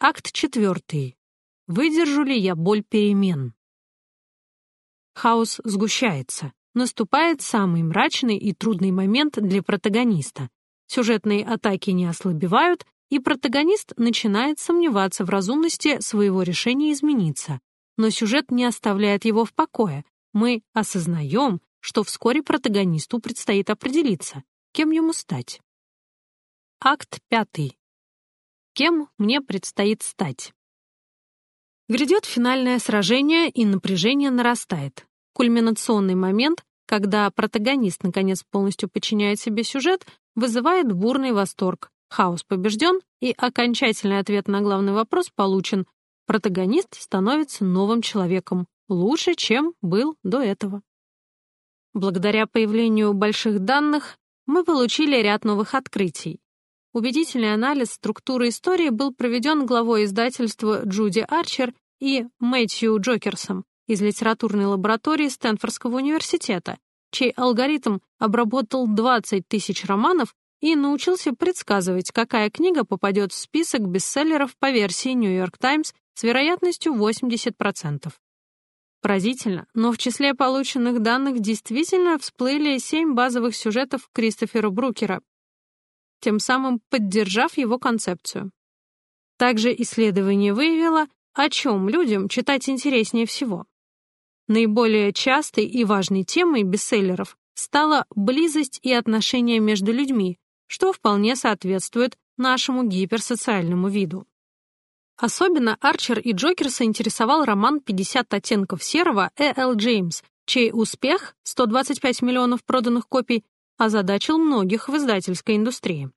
Акт четвертый. Выдержу ли я боль перемен? Хаос сгущается. Наступает самый мрачный и трудный момент для протагониста. Сюжетные атаки не ослабевают, и протагонист начинает сомневаться в разумности своего решения измениться. Но сюжет не оставляет его в покое. Мы осознаем, что вскоре протагонисту предстоит определиться, кем ему стать. Акт пятый. Кем мне предстоит стать? Грядет финальное сражение, и напряжение нарастает. Кульминационный момент, когда протагонист наконец полностью подчиняет себе сюжет, вызывает бурный восторг. Хаос побежден, и окончательный ответ на главный вопрос получен. Протагонист становится новым человеком, лучше, чем был до этого. Благодаря появлению больших данных мы получили ряд новых открытий. Убедительный анализ структуры истории был проведен главой издательства Джуди Арчер и Мэтью Джокерсом из литературной лаборатории Стэнфордского университета, чей алгоритм обработал 20 тысяч романов и научился предсказывать, какая книга попадет в список бестселлеров по версии New York Times с вероятностью 80%. Поразительно, но в числе полученных данных действительно всплыли семь базовых сюжетов Кристофера Брукера, тем самым поддержав его концепцию. Также исследование выявило, о чем людям читать интереснее всего. Наиболее частой и важной темой бестселлеров стала близость и отношения между людьми, что вполне соответствует нашему гиперсоциальному виду. Особенно Арчер и Джокерса интересовал роман «50 оттенков серого» Э. Л. Джеймс, чей успех, 125 миллионов проданных копий, озадачил многих в издательской индустрии.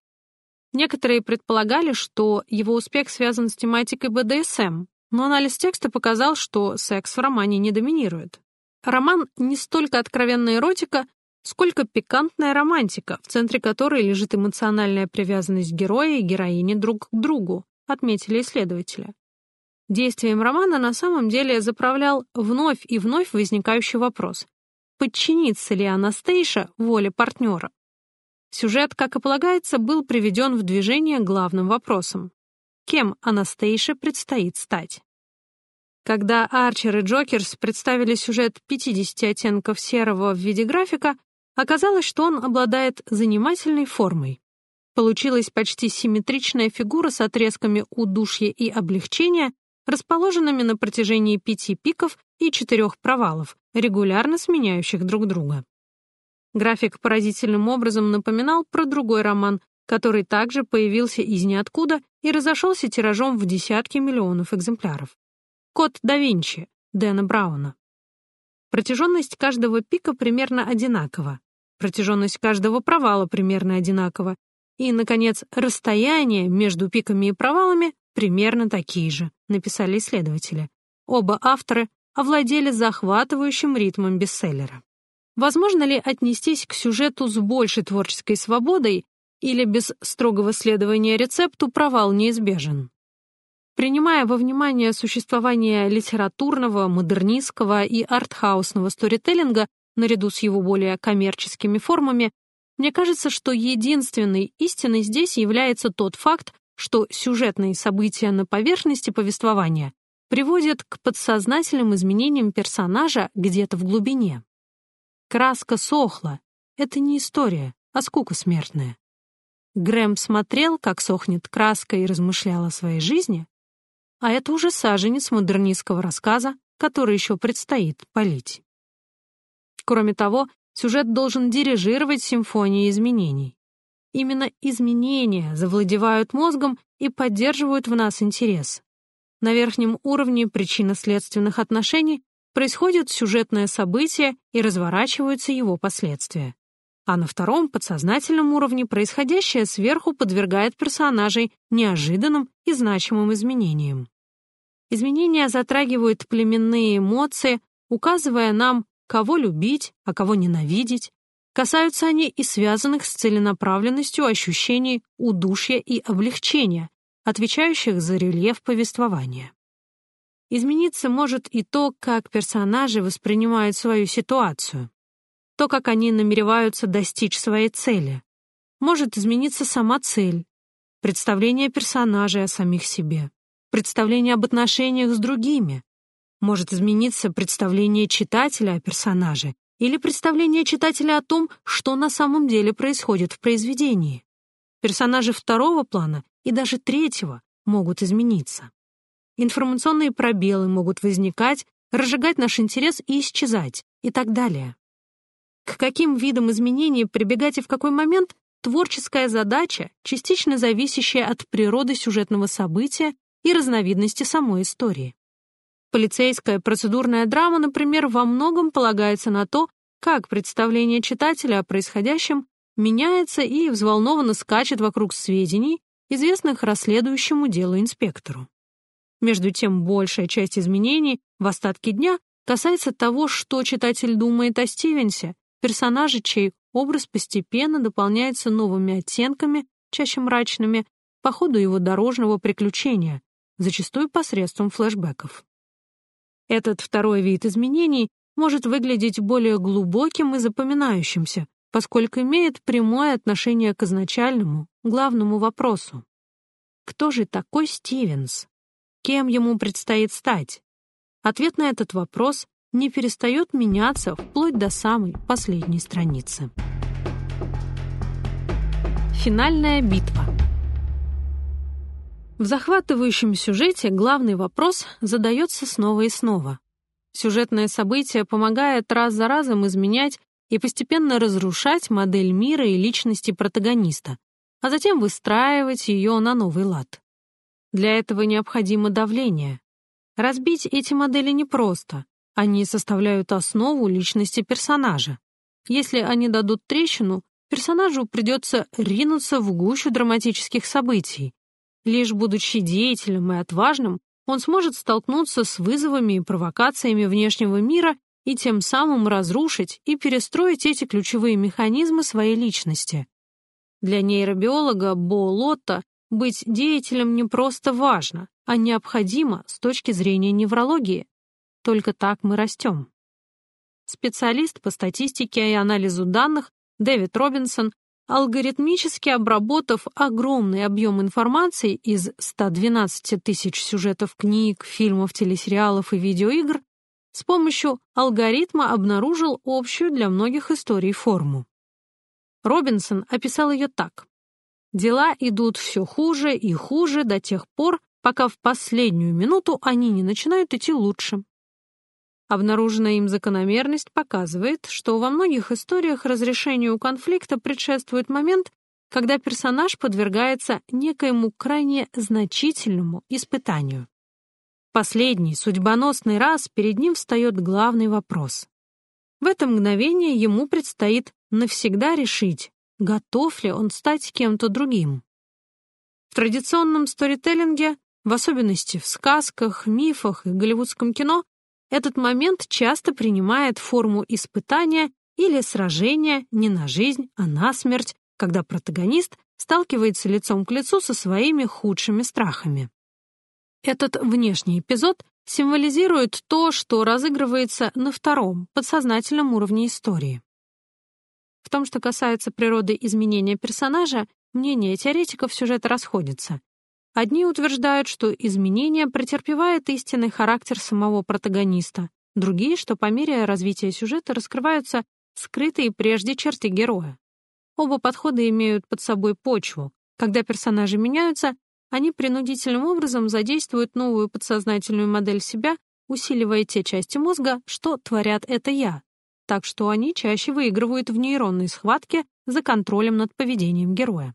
Некоторые предполагали, что его успех связан с тематикой БДСМ, но анализ текста показал, что секс в романе не доминирует. Роман не столько откровенная эротика, сколько пикантная романтика, в центре которой лежит эмоциональная привязанность героя и героини друг к другу, отметили исследователи. Действием романа на самом деле заправлял вновь и вновь возникающий вопрос, подчинится ли Анастейша воле партнера. Сюжет, как и полагается, был приведен в движение главным вопросом. Кем Анастейше предстоит стать? Когда Арчер и Джокерс представили сюжет 50 оттенков серого в виде графика, оказалось, что он обладает занимательной формой. Получилась почти симметричная фигура с отрезками удушья и облегчения, расположенными на протяжении пяти пиков и четырех провалов, регулярно сменяющих друг друга. График поразительным образом напоминал про другой роман, который также появился из ниоткуда и разошелся тиражом в десятки миллионов экземпляров. «Код да Винчи» Дэна Брауна. Протяженность каждого пика примерно одинакова, протяженность каждого провала примерно одинакова, и, наконец, расстояние между пиками и провалами примерно такие же, написали исследователи. Оба автора овладели захватывающим ритмом бестселлера. Возможно ли отнестись к сюжету с большей творческой свободой или без строгого следования рецепту провал неизбежен? Принимая во внимание существование литературного, модернистского и артхаусного сторителлинга наряду с его более коммерческими формами, мне кажется, что единственной истиной здесь является тот факт, что сюжетные события на поверхности повествования приводят к подсознательным изменениям персонажа где-то в глубине. Краска сохла. Это не история, а скука смертная. Грэм смотрел, как сохнет краска и размышлял о своей жизни, а это уже саженец модернистского рассказа, который еще предстоит полить. Кроме того, сюжет должен дирижировать симфонией изменений. Именно изменения завладевают мозгом и поддерживают в нас интерес. На верхнем уровне причинно-следственных отношений происходит сюжетное событие и разворачиваются его последствия. А на втором, подсознательном уровне, происходящее сверху подвергает персонажей неожиданным и значимым изменениям. Изменения затрагивают племенные эмоции, указывая нам, кого любить, а кого ненавидеть. Касаются они и связанных с целенаправленностью ощущений удушья и облегчения, отвечающих за рельеф повествования. Измениться может и то, как персонажи воспринимают свою ситуацию, то, как они намереваются достичь своей цели. Может измениться сама цель, представление персонажей о самих себе. представление об отношениях с другими. Может измениться представление читателя о персонаже или представление читателя о том, что на самом деле происходит в произведении. Персонажи второго плана и даже третьего могут измениться. Информационные пробелы могут возникать, разжигать наш интерес и исчезать, и так далее. К каким видам изменений прибегать и в какой момент — творческая задача, частично зависящая от природы сюжетного события и разновидности самой истории. Полицейская процедурная драма, например, во многом полагается на то, как представление читателя о происходящем меняется и взволнованно скачет вокруг сведений, известных расследующему делу инспектору. Между тем, большая часть изменений в остатке дня касается того, что читатель думает о Стивенсе, персонаже, чей образ постепенно дополняется новыми оттенками, чаще мрачными, по ходу его дорожного приключения, зачастую посредством флэшбэков. Этот второй вид изменений может выглядеть более глубоким и запоминающимся, поскольку имеет прямое отношение к изначальному, главному вопросу. Кто же такой Стивенс? Кем ему предстоит стать? Ответ на этот вопрос не перестает меняться вплоть до самой последней страницы. Финальная битва. В захватывающем сюжете главный вопрос задается снова и снова. Сюжетное событие помогает раз за разом изменять и постепенно разрушать модель мира и личности протагониста, а затем выстраивать ее на новый лад. Для этого необходимо давление. Разбить эти модели непросто, они составляют основу личности персонажа. Если они дадут трещину, персонажу придется ринуться в гущу драматических событий. Лишь будучи деятельным и отважным, он сможет столкнуться с вызовами и провокациями внешнего мира и тем самым разрушить и перестроить эти ключевые механизмы своей личности. Для нейробиолога Бо Лотта быть деятелем не просто важно, а необходимо с точки зрения неврологии. Только так мы растем. Специалист по статистике и анализу данных Дэвид Робинсон алгоритмически обработав огромный объем информации из 112 тысяч сюжетов книг, фильмов, телесериалов и видеоигр, с помощью алгоритма обнаружил общую для многих историй форму. Робинсон описал ее так. Дела идут все хуже и хуже до тех пор, пока в последнюю минуту они не начинают идти лучше. Обнаруженная им закономерность показывает, что во многих историях разрешению конфликта предшествует момент, когда персонаж подвергается некоему крайне значительному испытанию. Последний, судьбоносный раз перед ним встает главный вопрос. В это мгновение ему предстоит навсегда решить, готов ли он стать кем-то другим. В традиционном сторителлинге, в особенности в сказках, мифах и голливудском кино, этот момент часто принимает форму испытания или сражения не на жизнь, а на смерть, когда протагонист сталкивается лицом к лицу со своими худшими страхами. Этот внешний эпизод символизирует то, что разыгрывается на втором, подсознательном уровне истории. В том, что касается природы изменения персонажа, мнения теоретиков сюжета расходятся. Одни утверждают, что изменение претерпевает истинный характер самого протагониста, другие, что по мере развития сюжета раскрываются скрытые прежде черты героя. Оба подхода имеют под собой почву. Когда персонажи меняются, они принудительным образом задействуют новую подсознательную модель себя, усиливая те части мозга, что творят это «я», так что они чаще выигрывают в нейронной схватке за контролем над поведением героя.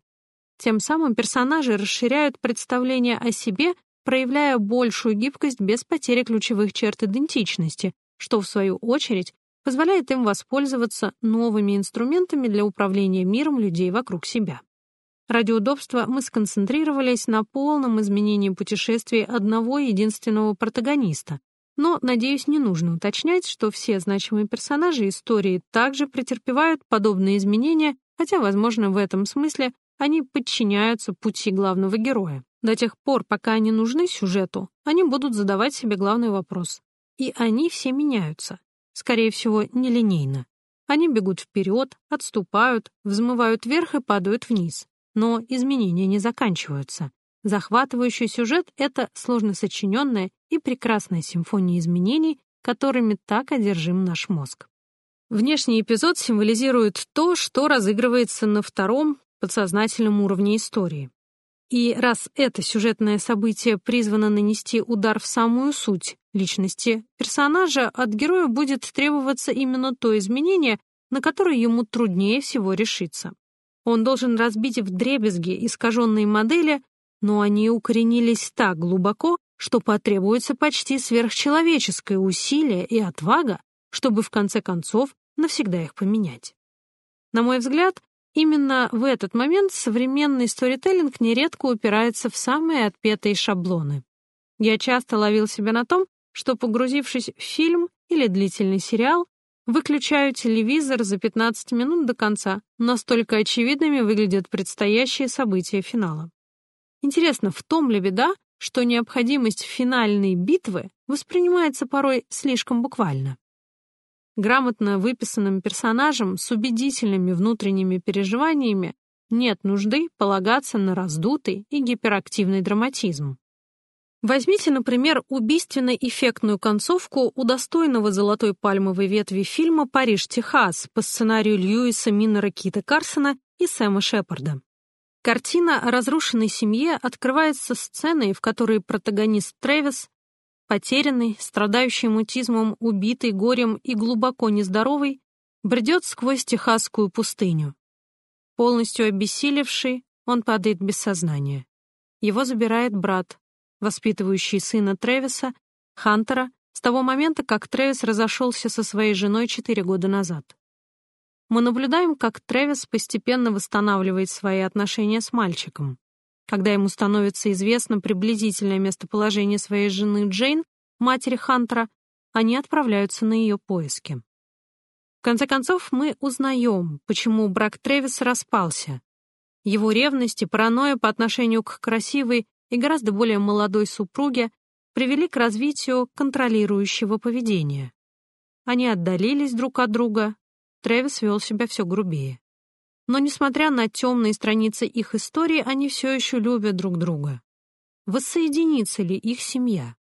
Тем самым персонажи расширяют представление о себе, проявляя большую гибкость без потери ключевых черт идентичности, что, в свою очередь, позволяет им воспользоваться новыми инструментами для управления миром людей вокруг себя. Ради удобства мы сконцентрировались на полном изменении путешествий одного единственного протагониста, но, надеюсь, не нужно уточнять, что все значимые персонажи истории также претерпевают подобные изменения, хотя, возможно, в этом смысле они подчиняются пути главного героя. До тех пор, пока они нужны сюжету, они будут задавать себе главный вопрос. И они все меняются. Скорее всего, нелинейно. Они бегут вперед, отступают, взмывают вверх и падают вниз. Но изменения не заканчиваются. Захватывающий сюжет — это сложно сочиненная и прекрасная симфония изменений, которыми так одержим наш мозг. Внешний эпизод символизирует то, что разыгрывается на втором подсознательном уровне истории. И раз это сюжетное событие призвано нанести удар в самую суть личности персонажа, от героя будет требоваться именно то изменение, на которое ему труднее всего решиться. Он должен разбить в дребезги искаженные модели, но они укоренились так глубоко, что потребуется почти сверхчеловеческое усилие и отвага, чтобы в конце концов навсегда их поменять. На мой взгляд, именно в этот момент современный сторителлинг нередко упирается в самые отпетые шаблоны. Я часто ловил себя на том, что, погрузившись в фильм или длительный сериал, выключаю телевизор за 15 минут до конца, настолько очевидными выглядят предстоящие события финала. Интересно, в том ли беда, что необходимость финальной битвы воспринимается порой слишком буквально. Грамотно выписанным персонажам с убедительными внутренними переживаниями нет нужды полагаться на раздутый и гиперактивный драматизм. Возьмите, например, убийственно-эффектную концовку удостойного золотой пальмовой ветви фильма «Париж, Техас» по сценарию Льюиса Миннера Кита Карсона и Сэма Шепарда. Картина о разрушенной семье открывается сценой, в которой протагонист Трэвис, потерянный, страдающий мутизмом, убитый горем и глубоко нездоровый, бредет сквозь техасскую пустыню. Полностью обессилевший, он падает без сознания. Его забирает брат, воспитывающий сына Трэвиса, Хантера, с того момента, как Трэвис разошелся со своей женой четыре года назад мы наблюдаем, как Трэвис постепенно восстанавливает свои отношения с мальчиком. Когда ему становится известно приблизительное местоположение своей жены Джейн, матери Хантера, они отправляются на ее поиски. В конце концов, мы узнаем, почему брак Трэвиса распался. Его ревность и паранойя по отношению к красивой и гораздо более молодой супруге привели к развитию контролирующего поведения. Они отдалились друг от друга, Трэвис вел себя все грубее. Но, несмотря на темные страницы их истории, они все еще любят друг друга. Воссоединится ли их семья?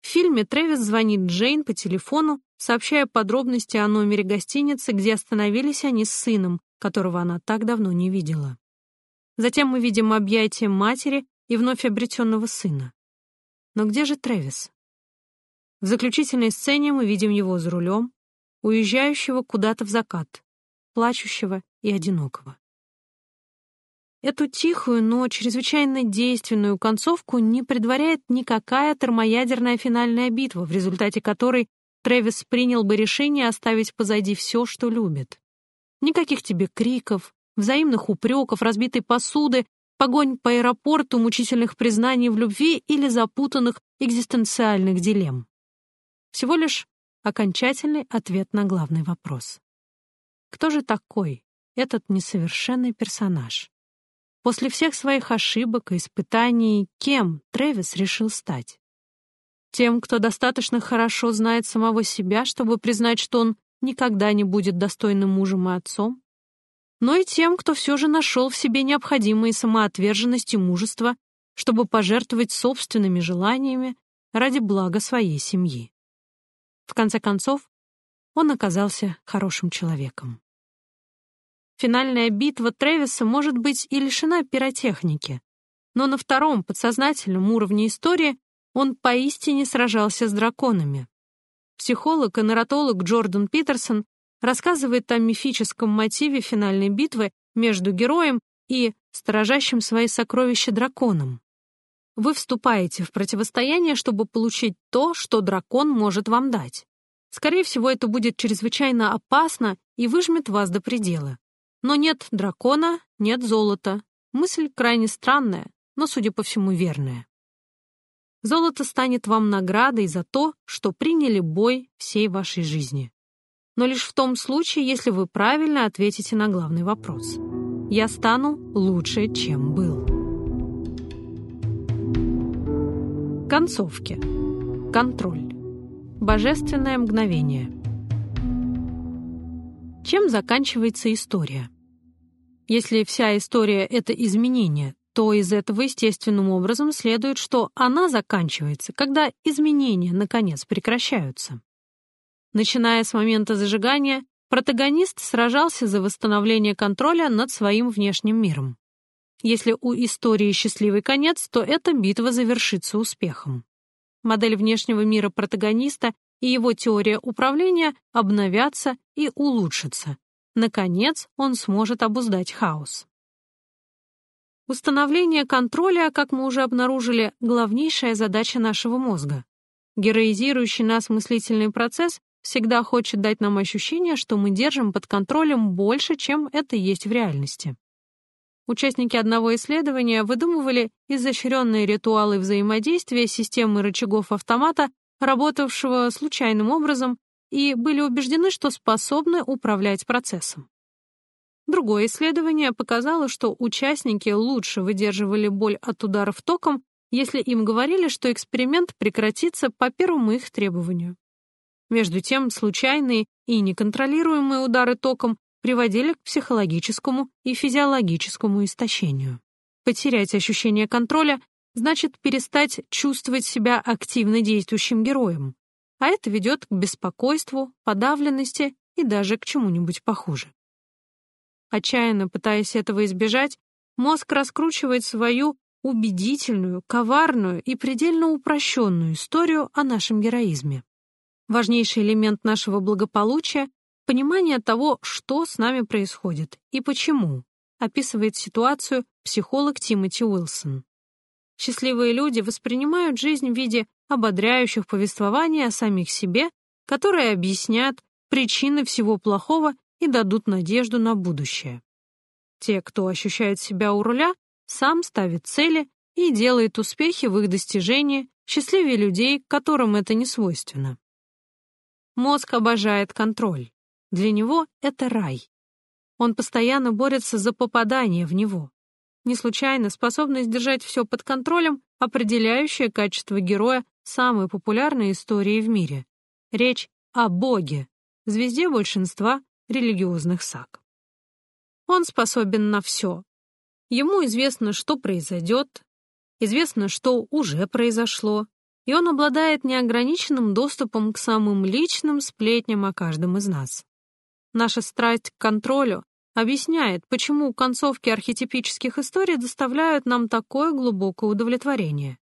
В фильме Трэвис звонит Джейн по телефону, сообщая подробности о номере гостиницы, где остановились они с сыном, которого она так давно не видела. Затем мы видим объятия матери и вновь обретенного сына. Но где же Трэвис? В заключительной сцене мы видим его за рулем, уезжающего куда-то в закат, плачущего и одинокого. Эту тихую, но чрезвычайно действенную концовку не предваряет никакая термоядерная финальная битва, в результате которой Трэвис принял бы решение оставить позади все, что любит. Никаких тебе криков, взаимных упреков, разбитой посуды, погонь по аэропорту, мучительных признаний в любви или запутанных экзистенциальных дилемм. Всего лишь окончательный ответ на главный вопрос. Кто же такой этот несовершенный персонаж? После всех своих ошибок и испытаний, кем Трэвис решил стать? Тем, кто достаточно хорошо знает самого себя, чтобы признать, что он никогда не будет достойным мужем и отцом? но и тем, кто все же нашел в себе необходимые самоотверженность и мужество, чтобы пожертвовать собственными желаниями ради блага своей семьи. В конце концов, он оказался хорошим человеком. Финальная битва Трэвиса может быть и лишена пиротехники, но на втором подсознательном уровне истории он поистине сражался с драконами. Психолог и нарратолог Джордан Питерсон рассказывает о мифическом мотиве финальной битвы между героем и сторожащим свои сокровища драконом. Вы вступаете в противостояние, чтобы получить то, что дракон может вам дать. Скорее всего, это будет чрезвычайно опасно и выжмет вас до предела. Но нет дракона, нет золота. Мысль крайне странная, но, судя по всему, верная. Золото станет вам наградой за то, что приняли бой всей вашей жизни. Но лишь в том случае, если вы правильно ответите на главный вопрос. Я стану лучше, чем был. Концовки. Контроль. Божественное мгновение. Чем заканчивается история? Если вся история — это изменение, то из этого естественным образом следует, что она заканчивается, когда изменения, наконец, прекращаются. Начиная с момента зажигания, протагонист сражался за восстановление контроля над своим внешним миром. Если у истории счастливый конец, то эта битва завершится успехом. Модель внешнего мира протагониста и его теория управления обновятся и улучшатся. Наконец, он сможет обуздать хаос. Установление контроля, как мы уже обнаружили, главнейшая задача нашего мозга. Героизирующий нас мыслительный процесс всегда хочет дать нам ощущение, что мы держим под контролем больше, чем это есть в реальности. Участники одного исследования выдумывали изощренные ритуалы взаимодействия системы рычагов автомата, работавшего случайным образом, и были убеждены, что способны управлять процессом. Другое исследование показало, что участники лучше выдерживали боль от ударов током, если им говорили, что эксперимент прекратится по первому их требованию. Между тем, случайные и неконтролируемые удары током приводили к психологическому и физиологическому истощению. Потерять ощущение контроля значит перестать чувствовать себя активно действующим героем, а это ведет к беспокойству, подавленности и даже к чему-нибудь похуже. Отчаянно пытаясь этого избежать, мозг раскручивает свою убедительную, коварную и предельно упрощенную историю о нашем героизме. Важнейший элемент нашего благополучия Понимание того, что с нами происходит и почему, описывает ситуацию психолог Тимоти Уилсон. Счастливые люди воспринимают жизнь в виде ободряющих повествований о самих себе, которые объяснят причины всего плохого и дадут надежду на будущее. Те, кто ощущает себя у руля, сам ставит цели и делает успехи в их достижении, счастливее людей, которым это не свойственно. Мозг обожает контроль. Для него это рай. Он постоянно борется за попадание в него. Не случайно способность держать все под контролем — определяющее качество героя самой популярной истории в мире. Речь о Боге, звезде большинства религиозных саг. Он способен на все. Ему известно, что произойдет, известно, что уже произошло, и он обладает неограниченным доступом к самым личным сплетням о каждом из нас. Наша страсть к контролю объясняет, почему концовки архетипических историй доставляют нам такое глубокое удовлетворение.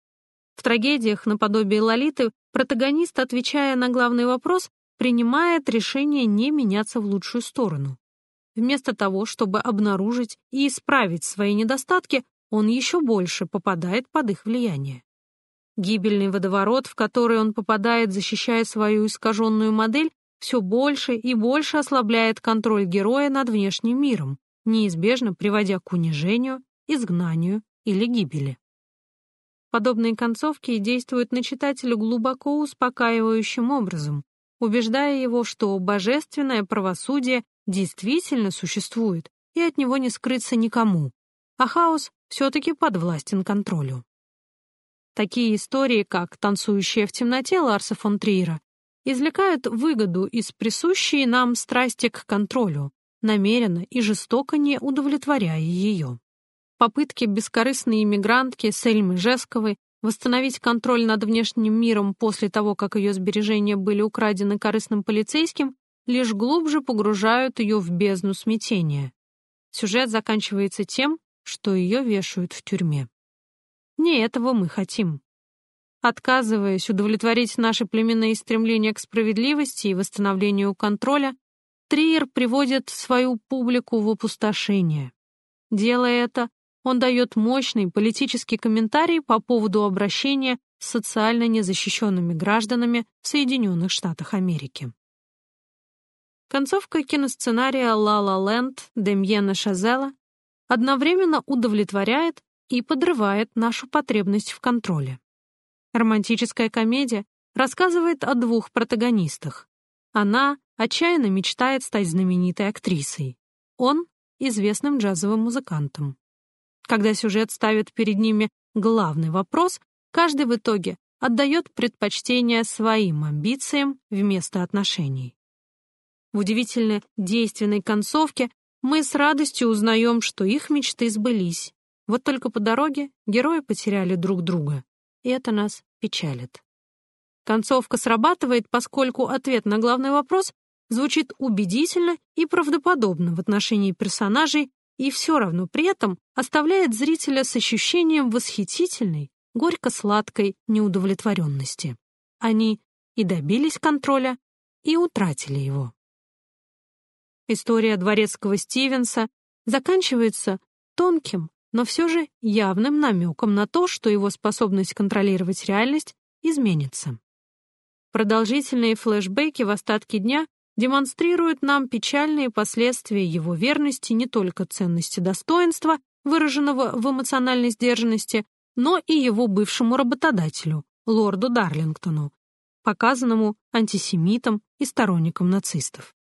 В трагедиях наподобие Лолиты протагонист, отвечая на главный вопрос, принимает решение не меняться в лучшую сторону. Вместо того, чтобы обнаружить и исправить свои недостатки, он еще больше попадает под их влияние. Гибельный водоворот, в который он попадает, защищая свою искаженную модель, все больше и больше ослабляет контроль героя над внешним миром, неизбежно приводя к унижению, изгнанию или гибели. Подобные концовки действуют на читателя глубоко успокаивающим образом, убеждая его, что божественное правосудие действительно существует и от него не скрыться никому, а хаос все-таки подвластен контролю. Такие истории, как «Танцующая в темноте» Ларса фон Триера извлекают выгоду из присущей нам страсти к контролю, намеренно и жестоко не удовлетворяя ее. Попытки бескорыстной иммигрантки Сельмы Жесковой восстановить контроль над внешним миром после того, как ее сбережения были украдены корыстным полицейским, лишь глубже погружают ее в бездну смятения. Сюжет заканчивается тем, что ее вешают в тюрьме. Не этого мы хотим. Отказываясь удовлетворить наши племенные стремления к справедливости и восстановлению контроля, Триер приводит свою публику в опустошение. Делая это, он дает мощный политический комментарий по поводу обращения с социально незащищенными гражданами в Соединенных Штатах Америки. Концовка киносценария «Ла Ла Ленд» Демьена Шазела одновременно удовлетворяет и подрывает нашу потребность в контроле. Романтическая комедия рассказывает о двух протагонистах. Она отчаянно мечтает стать знаменитой актрисой. Он — известным джазовым музыкантом. Когда сюжет ставит перед ними главный вопрос, каждый в итоге отдает предпочтение своим амбициям вместо отношений. В удивительно действенной концовке мы с радостью узнаем, что их мечты сбылись. Вот только по дороге герои потеряли друг друга, и это нас печалит. Концовка срабатывает, поскольку ответ на главный вопрос звучит убедительно и правдоподобно в отношении персонажей и все равно при этом оставляет зрителя с ощущением восхитительной, горько-сладкой неудовлетворенности. Они и добились контроля, и утратили его. История дворецкого Стивенса заканчивается тонким, но все же явным намеком на то, что его способность контролировать реальность изменится. Продолжительные флешбеки в остатке дня демонстрируют нам печальные последствия его верности не только ценности достоинства, выраженного в эмоциональной сдержанности, но и его бывшему работодателю, лорду Дарлингтону, показанному антисемитом и сторонником нацистов.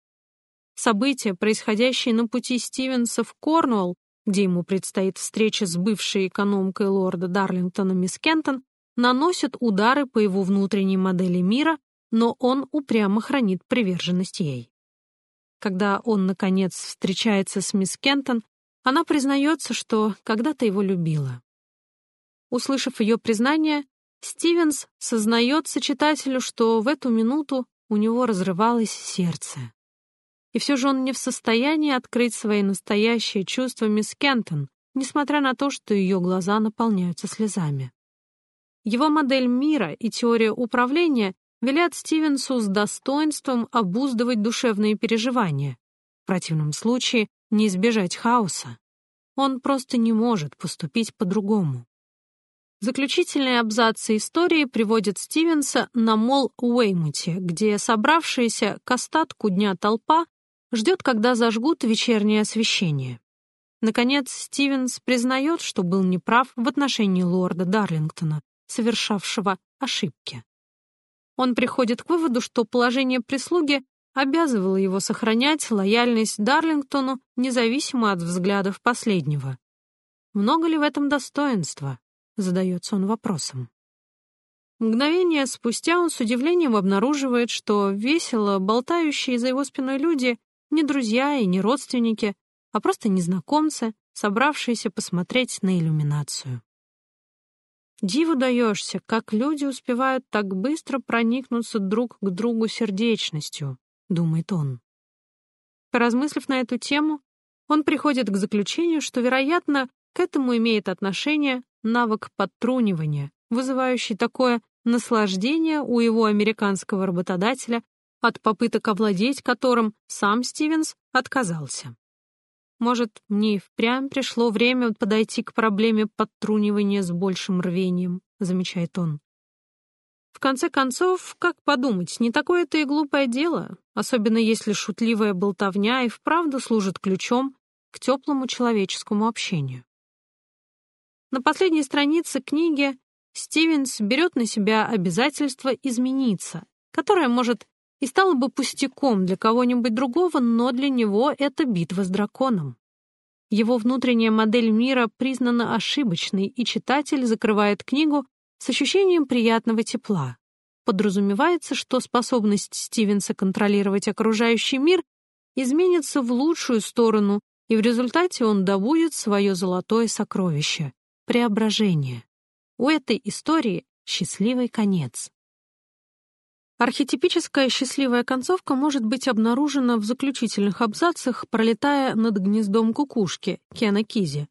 События, происходящие на пути Стивенса в Корнуолл, где ему предстоит встреча с бывшей экономкой лорда Дарлингтона мисс Кентон, наносят удары по его внутренней модели мира, но он упрямо хранит приверженность ей. Когда он, наконец, встречается с мисс Кентон, она признается, что когда-то его любила. Услышав ее признание, Стивенс сознается читателю, что в эту минуту у него разрывалось сердце и все же он не в состоянии открыть свои настоящие чувства мисс Кентон, несмотря на то, что ее глаза наполняются слезами. Его модель мира и теория управления велят Стивенсу с достоинством обуздывать душевные переживания. В противном случае не избежать хаоса. Он просто не может поступить по-другому. Заключительные абзацы истории приводят Стивенса на мол Уэймуте, где собравшаяся к остатку дня толпа ждет, когда зажгут вечернее освещение. Наконец, Стивенс признает, что был неправ в отношении лорда Дарлингтона, совершавшего ошибки. Он приходит к выводу, что положение прислуги обязывало его сохранять лояльность Дарлингтону независимо от взглядов последнего. Много ли в этом достоинства? Задается он вопросом. Мгновение спустя он с удивлением обнаруживает, что весело болтающие за его спиной люди не друзья и не родственники, а просто незнакомцы, собравшиеся посмотреть на иллюминацию. Диву даешься, как люди успевают так быстро проникнуться друг к другу сердечностью, думает он. Поразмыслив на эту тему, он приходит к заключению, что, вероятно, к этому имеет отношение навык подтрунивания, вызывающий такое наслаждение у его американского работодателя, от попыток овладеть которым сам Стивенс отказался. Может, мне и впрямь пришло время подойти к проблеме подтрунивания с большим рвением, замечает он. В конце концов, как подумать, не такое это и глупое дело, особенно если шутливая болтовня и вправду служит ключом к теплому человеческому общению. На последней странице книги Стивенс берет на себя обязательство измениться, которое может и стало бы пустяком для кого-нибудь другого, но для него это битва с драконом. Его внутренняя модель мира признана ошибочной, и читатель закрывает книгу с ощущением приятного тепла. Подразумевается, что способность Стивенса контролировать окружающий мир изменится в лучшую сторону, и в результате он добудет свое золотое сокровище — преображение. У этой истории счастливый конец. Архетипическая счастливая концовка может быть обнаружена в заключительных абзацах, пролетая над гнездом кукушки Кена Кизи.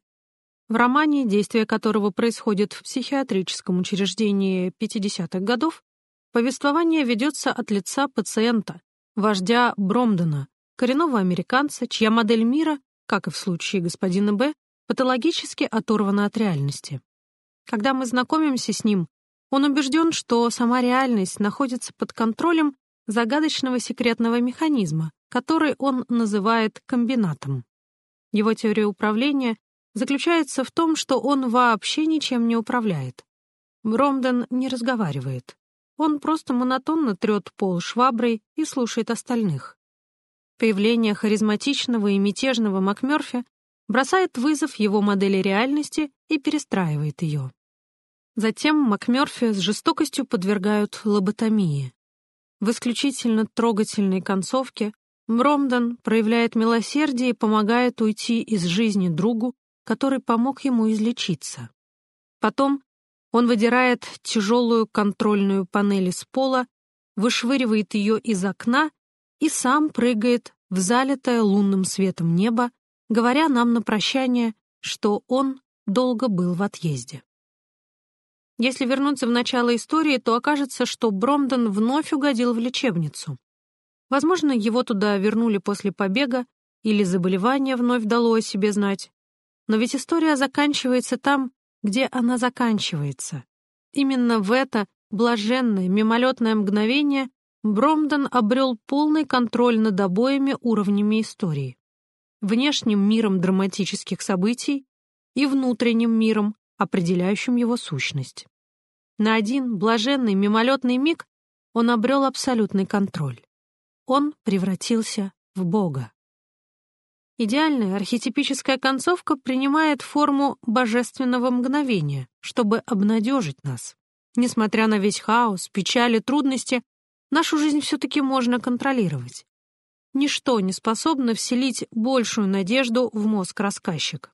В романе, действие которого происходит в психиатрическом учреждении 50-х годов, повествование ведется от лица пациента, вождя Бромдена, коренного американца, чья модель мира, как и в случае господина Б, патологически оторвана от реальности. Когда мы знакомимся с ним, он убежден, что сама реальность находится под контролем загадочного секретного механизма, который он называет комбинатом. Его теория управления заключается в том, что он вообще ничем не управляет. Бромден не разговаривает. Он просто монотонно трет пол шваброй и слушает остальных. Появление харизматичного и мятежного МакМёрфи бросает вызов его модели реальности и перестраивает ее. Затем МакМёрфи с жестокостью подвергают лоботомии. В исключительно трогательной концовке Бромден проявляет милосердие и помогает уйти из жизни другу, который помог ему излечиться. Потом он выдирает тяжелую контрольную панель из пола, вышвыривает ее из окна и сам прыгает в залитое лунным светом небо, говоря нам на прощание, что он долго был в отъезде. Если вернуться в начало истории, то окажется, что Бромден вновь угодил в лечебницу. Возможно, его туда вернули после побега, или заболевание вновь дало о себе знать. Но ведь история заканчивается там, где она заканчивается. Именно в это блаженное мимолетное мгновение Бромден обрел полный контроль над обоими уровнями истории. Внешним миром драматических событий и внутренним миром, определяющим его сущность. На один блаженный мимолетный миг он обрел абсолютный контроль. Он превратился в Бога. Идеальная архетипическая концовка принимает форму божественного мгновения, чтобы обнадежить нас. Несмотря на весь хаос, печали, трудности, нашу жизнь все-таки можно контролировать. Ничто не способно вселить большую надежду в мозг рассказчика.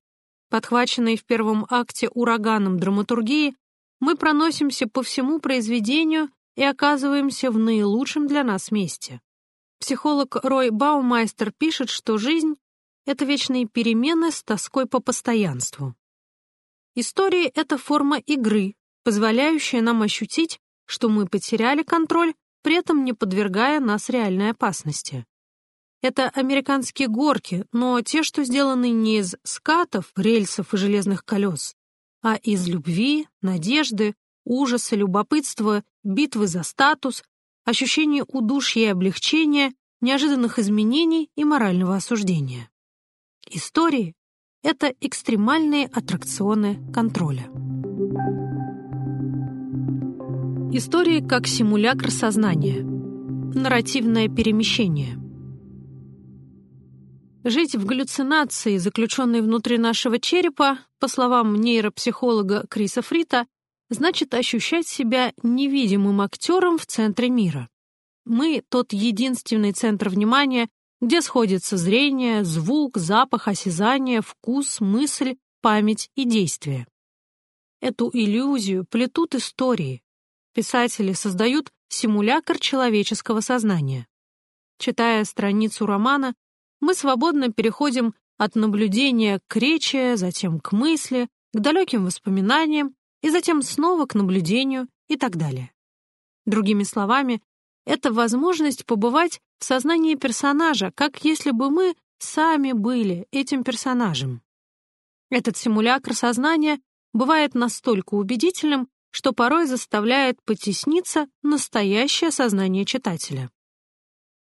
Подхваченные в первом акте ураганом драматургии, мы проносимся по всему произведению и оказываемся в наилучшем для нас месте. Психолог Рой Баумайстер пишет, что жизнь — это вечные перемены с тоской по постоянству. Истории — это форма игры, позволяющая нам ощутить, что мы потеряли контроль, при этом не подвергая нас реальной опасности. Это американские горки, но те, что сделаны не из скатов, рельсов и железных колес, а из любви, надежды, ужаса, любопытства, битвы за статус, ощущения удушья и облегчения, неожиданных изменений и морального осуждения. Истории — это экстремальные аттракционы контроля. Истории как симулятор сознания. Нарративное перемещение. Жить в галлюцинации, заключенной внутри нашего черепа, по словам нейропсихолога Криса Фрита, значит ощущать себя невидимым актером в центре мира. Мы — тот единственный центр внимания, где сходятся зрение, звук, запах, осязание, вкус, мысль, память и действие. Эту иллюзию плетут истории. Писатели создают симулятор человеческого сознания. Читая страницу романа, мы свободно переходим от наблюдения к речи, затем к мысли, к далеким воспоминаниям и затем снова к наблюдению и так далее. Другими словами, это возможность побывать в сознании персонажа, как если бы мы сами были этим персонажем. Этот симулятор сознания бывает настолько убедительным, что порой заставляет потесниться настоящее сознание читателя.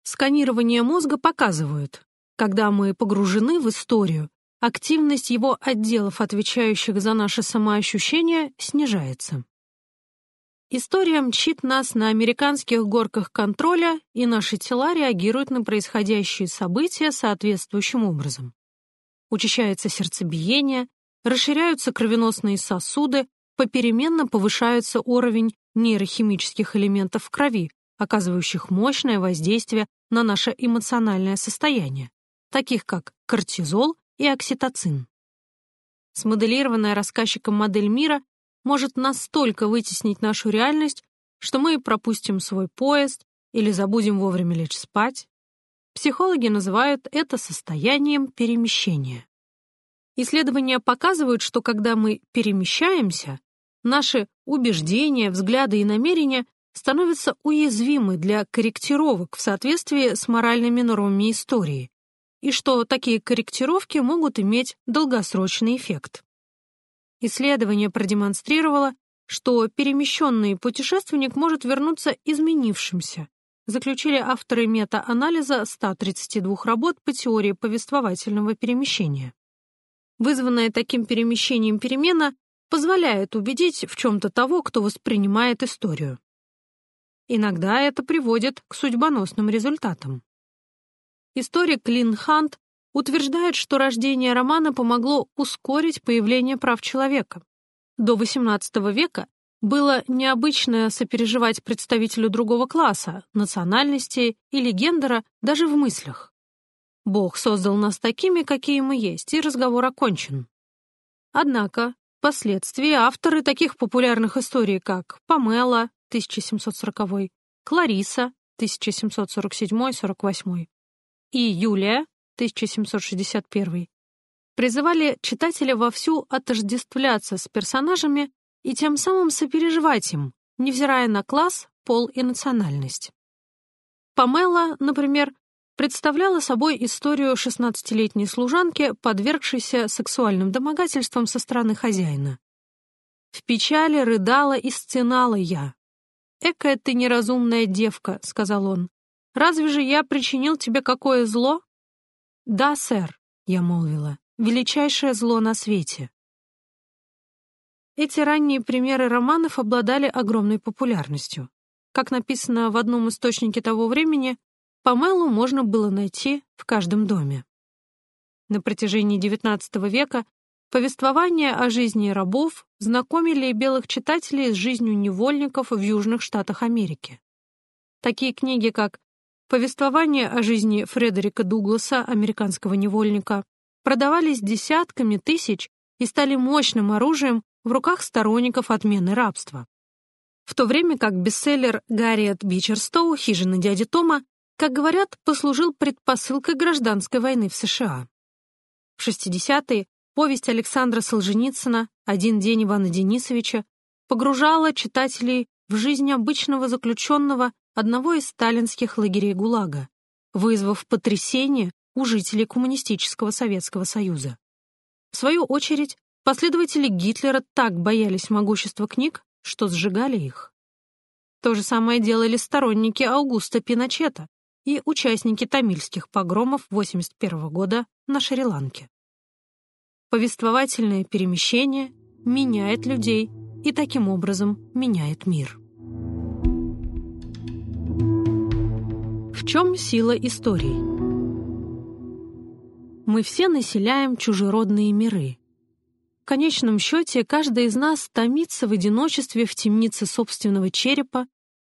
Сканирование мозга показывают, когда мы погружены в историю, активность его отделов, отвечающих за наше самоощущение, снижается. История мчит нас на американских горках контроля, и наши тела реагируют на происходящие события соответствующим образом. Учащается сердцебиение, расширяются кровеносные сосуды, попеременно повышается уровень нейрохимических элементов в крови, оказывающих мощное воздействие на наше эмоциональное состояние таких как кортизол и окситоцин. Смоделированная рассказчиком модель мира может настолько вытеснить нашу реальность, что мы пропустим свой поезд или забудем вовремя лечь спать. Психологи называют это состоянием перемещения. Исследования показывают, что когда мы перемещаемся, наши убеждения, взгляды и намерения становятся уязвимы для корректировок в соответствии с моральными нормами истории, и что такие корректировки могут иметь долгосрочный эффект. Исследование продемонстрировало, что перемещенный путешественник может вернуться изменившимся, заключили авторы мета-анализа 132 работ по теории повествовательного перемещения. Вызванная таким перемещением перемена позволяет убедить в чем-то того, кто воспринимает историю. Иногда это приводит к судьбоносным результатам. Историк Лин Хант утверждает, что рождение романа помогло ускорить появление прав человека. До XVIII века было необычно сопереживать представителю другого класса, национальности или гендера даже в мыслях. Бог создал нас такими, какие мы есть, и разговор окончен. Однако, впоследствии авторы таких популярных историй, как Памела, 1740, Клариса, 1747-48 и Юлия, 1761, призывали читателя вовсю отождествляться с персонажами и тем самым сопереживать им, невзирая на класс, пол и национальность. Памела, например, представляла собой историю 16-летней служанки, подвергшейся сексуальным домогательствам со стороны хозяина. В печали рыдала и стенала я. «Экая ты неразумная девка», — сказал он. «Разве же я причинил тебе какое зло?» «Да, сэр», — я молвила, — «величайшее зло на свете». Эти ранние примеры романов обладали огромной популярностью. Как написано в одном источнике того времени, Памелу можно было найти в каждом доме. На протяжении XIX века повествования о жизни рабов знакомили белых читателей с жизнью невольников в Южных Штатах Америки. Такие книги, как «Повествование о жизни Фредерика Дугласа, американского невольника», продавались десятками тысяч и стали мощным оружием в руках сторонников отмены рабства. В то время как бестселлер Гарриет Бичерстоу «Хижина дяди Тома» как говорят, послужил предпосылкой гражданской войны в США. В 60-е повесть Александра Солженицына «Один день Ивана Денисовича» погружала читателей в жизнь обычного заключенного одного из сталинских лагерей ГУЛАГа, вызвав потрясение у жителей коммунистического Советского Союза. В свою очередь, последователи Гитлера так боялись могущества книг, что сжигали их. То же самое делали сторонники Аугуста Пиночета, и участники тамильских погромов 81 года на Шри-Ланке. Повествовательное перемещение меняет людей и таким образом меняет мир. Чем сила истории? Мы все населяем чужеродные миры. В конечном счете, каждый из нас томится в одиночестве в темнице собственного черепа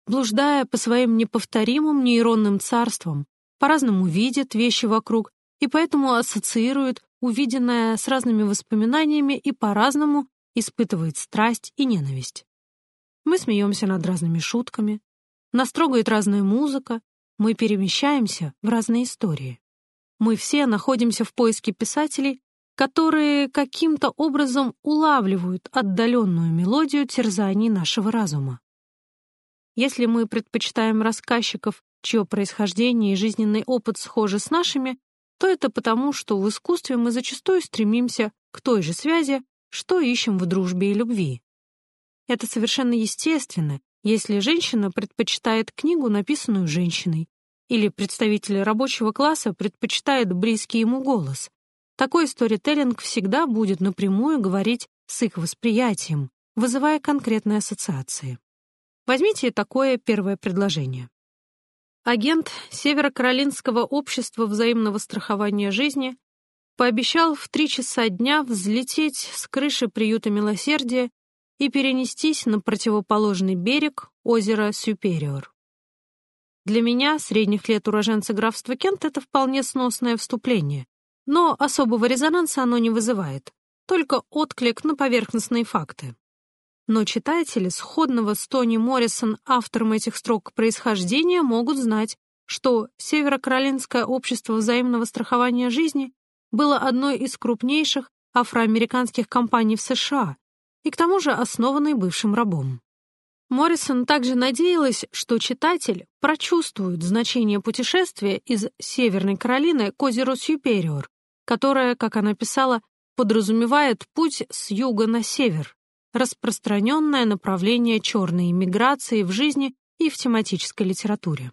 блуждая по своим неповторимым нейронным царствам, по-разному видит вещи вокруг и поэтому ассоциирует увиденное с разными воспоминаниями и по-разному испытывает страсть и ненависть. Мы смеемся над разными шутками, нас трогает разная музыка, мы перемещаемся в разные истории. Мы все находимся в поиске писателей, которые каким-то образом улавливают отдаленную мелодию терзаний нашего разума. Если мы предпочитаем рассказчиков, чье происхождение и жизненный опыт схожи с нашими, то это потому, что в искусстве мы зачастую стремимся к той же связи, что ищем в дружбе и любви. Это совершенно естественно, если женщина предпочитает книгу, написанную женщиной, или представитель рабочего класса предпочитает близкий ему голос. Такой сторителлинг всегда будет напрямую говорить с их восприятием, вызывая конкретные ассоциации. Возьмите такое первое предложение. Агент Северо-Каролинского общества взаимного страхования жизни пообещал в три часа дня взлететь с крыши приюта милосердия и перенестись на противоположный берег озера Сюпериор. Для меня, средних лет уроженца графства Кент, это вполне сносное вступление, но особого резонанса оно не вызывает, только отклик на поверхностные факты. Но читатели сходного с Тони Моррисон, автором этих строк происхождения, могут знать, что Северо-Каролинское общество взаимного страхования жизни было одной из крупнейших афроамериканских компаний в США и к тому же основанной бывшим рабом. Моррисон также надеялась, что читатель прочувствует значение путешествия из Северной Каролины к озеру Сьюпериор, которое, как она писала, подразумевает путь с юга на север, распространенное направление черной иммиграции в жизни и в тематической литературе.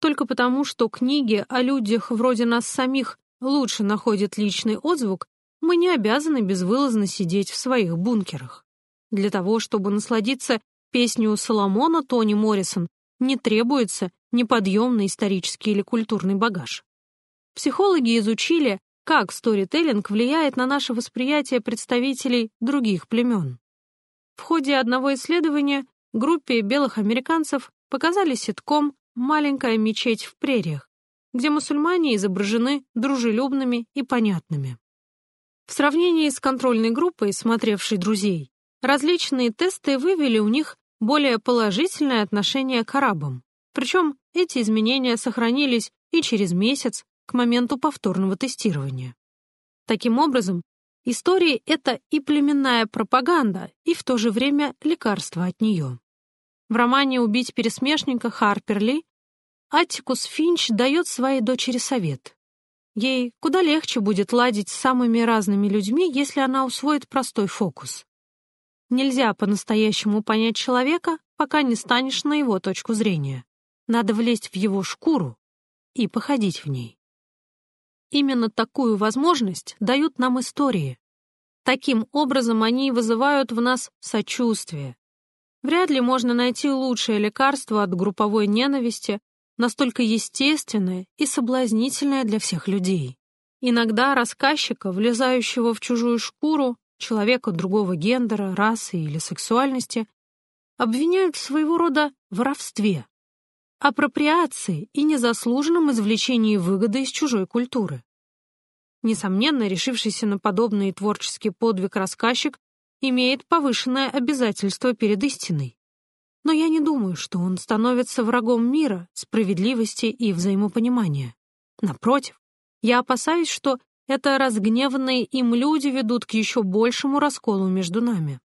Только потому, что книги о людях вроде нас самих лучше находят личный отзвук, мы не обязаны безвылазно сидеть в своих бункерах. Для того, чтобы насладиться песню Соломона Тони Моррисон, не требуется неподъемный исторический или культурный багаж. Психологи изучили, как сторителлинг влияет на наше восприятие представителей других племен. В ходе одного исследования группе белых американцев показали ситком «Маленькая мечеть в прериях», где мусульмане изображены дружелюбными и понятными. В сравнении с контрольной группой, смотревшей друзей, различные тесты вывели у них более положительное отношение к арабам. Причем эти изменения сохранились и через месяц к моменту повторного тестирования. Таким образом, истории — это и племенная пропаганда, и в то же время лекарство от нее. В романе «Убить пересмешника» Харперли Аттикус Финч дает своей дочери совет. Ей куда легче будет ладить с самыми разными людьми, если она усвоит простой фокус. Нельзя по-настоящему понять человека, пока не станешь на его точку зрения. Надо влезть в его шкуру и походить в ней. Именно такую возможность дают нам истории. Таким образом они вызывают в нас сочувствие. Вряд ли можно найти лучшее лекарство от групповой ненависти, настолько естественное и соблазнительное для всех людей. Иногда рассказчика, влезающего в чужую шкуру, человека другого гендера, расы или сексуальности, обвиняют в своего рода воровстве, апроприации и незаслуженном извлечении выгоды из чужой культуры. Несомненно, решившийся на подобный творческий подвиг рассказчик имеет повышенное обязательство перед истиной но я не думаю, что он становится врагом мира, справедливости и взаимопонимания. Напротив, я опасаюсь, что это разгневанные им люди ведут к еще большему расколу между нами.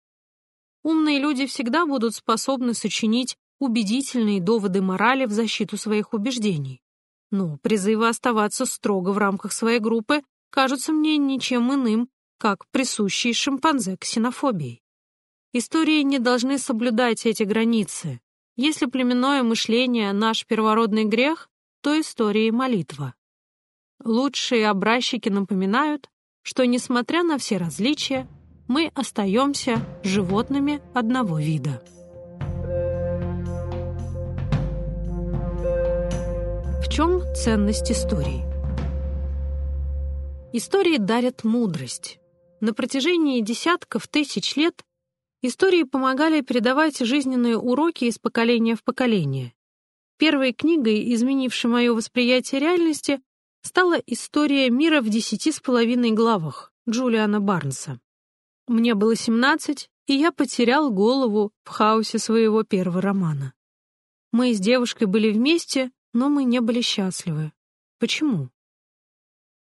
Умные люди всегда будут способны сочинить убедительные доводы морали в защиту своих убеждений. Но призывы оставаться строго в рамках своей группы кажутся мне ничем иным, как присущие шимпанзе ксенофобией. Истории не должны соблюдать эти границы. Если племенное мышление — наш первородный грех, то истории — молитва. Лучшие образчики напоминают, что, несмотря на все различия, мы остаемся животными одного вида. В чем ценность истории? Истории дарят мудрость. На протяжении десятков тысяч лет Истории помогали передавать жизненные уроки из поколения в поколение. Первой книгой, изменившей мое восприятие реальности, стала «История мира в десяти с половиной главах» Джулиана Барнса. Мне было 17, и я потерял голову в хаосе своего первого романа. Мы с девушкой были вместе, но мы не были счастливы. Почему?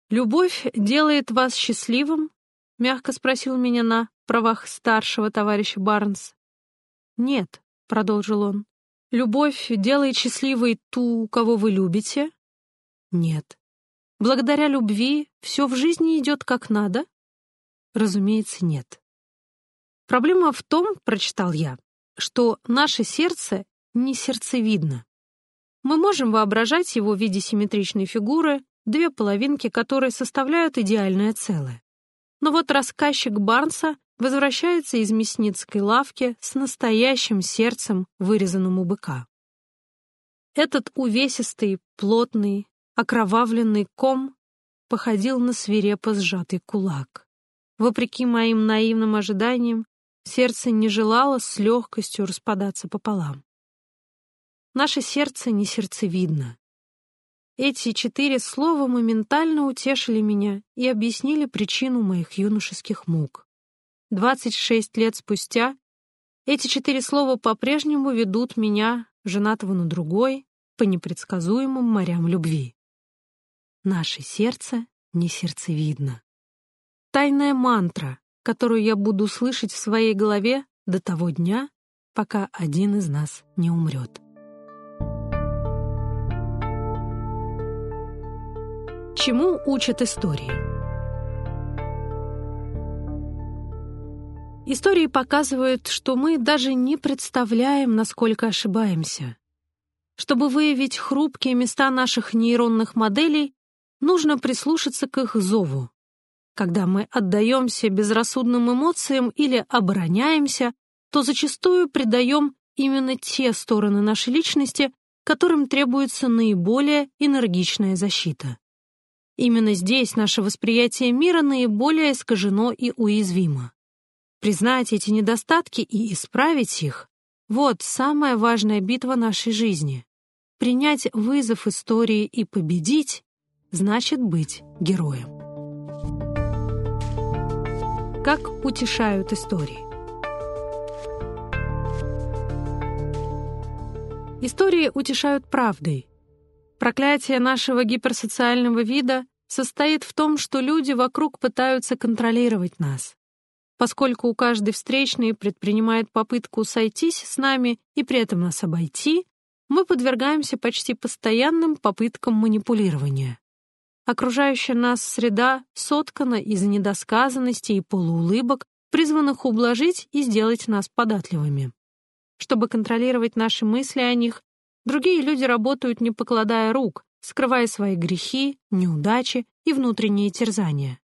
«Любовь делает вас счастливым?» — мягко спросил меня на правах старшего товарища Барнс. «Нет», — продолжил он, — «любовь делает счастливой ту, кого вы любите?» «Нет». «Благодаря любви все в жизни идет как надо?» «Разумеется, нет». «Проблема в том, — прочитал я, — что наше сердце не сердцевидно. Мы можем воображать его в виде симметричной фигуры, две половинки которой составляют идеальное целое. Но вот рассказчик Барнса возвращается из мясницкой лавки с настоящим сердцем, вырезанным у быка. Этот увесистый, плотный, окровавленный ком походил на свирепо сжатый кулак. Вопреки моим наивным ожиданиям, сердце не желало с легкостью распадаться пополам. Наше сердце не сердцевидно. Эти четыре слова моментально утешили меня и объяснили причину моих юношеских мук. 26 лет спустя эти четыре слова по-прежнему ведут меня, женатого на другой, по непредсказуемым морям любви. Наше сердце не сердцевидно. Тайная мантра, которую я буду слышать в своей голове до того дня, пока один из нас не умрет. Чему учат истории? Истории показывают, что мы даже не представляем, насколько ошибаемся. Чтобы выявить хрупкие места наших нейронных моделей, нужно прислушаться к их зову. Когда мы отдаемся безрассудным эмоциям или обороняемся, то зачастую придаем именно те стороны нашей личности, которым требуется наиболее энергичная защита. Именно здесь наше восприятие мира наиболее искажено и уязвимо. Признать эти недостатки и исправить их — вот самая важная битва нашей жизни. Принять вызов истории и победить — значит быть героем. Как утешают истории. Истории утешают правдой. Проклятие нашего гиперсоциального вида состоит в том, что люди вокруг пытаются контролировать нас. Поскольку у каждой встречной предпринимает попытку сойтись с нами и при этом нас обойти, мы подвергаемся почти постоянным попыткам манипулирования. Окружающая нас среда соткана из недосказанностей и полуулыбок, призванных ублажить и сделать нас податливыми. Чтобы контролировать наши мысли о них, другие люди работают, не покладая рук, скрывая свои грехи, неудачи и внутренние терзания.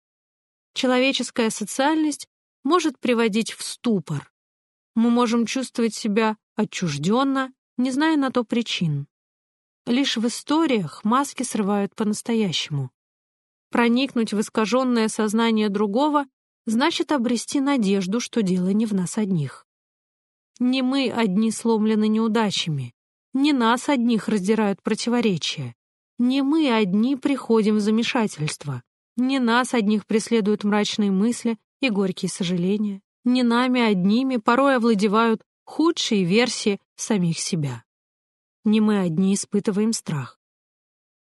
Человеческая социальность может приводить в ступор. Мы можем чувствовать себя отчужденно, не зная на то причин. Лишь в историях маски срывают по-настоящему. Проникнуть в искаженное сознание другого значит обрести надежду, что дело не в нас одних. Не мы одни сломлены неудачами, не нас одних раздирают противоречия, не мы одни приходим в замешательство, не нас одних преследуют мрачные мысли и горькие сожаления, не нами одними порой овладевают худшие версии самих себя не мы одни испытываем страх.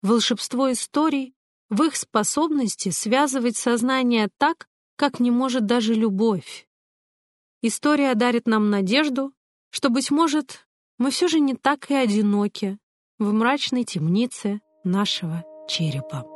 Волшебство историй в их способности связывать сознание так, как не может даже любовь. История дарит нам надежду, что, быть может, мы все же не так и одиноки в мрачной темнице нашего черепа.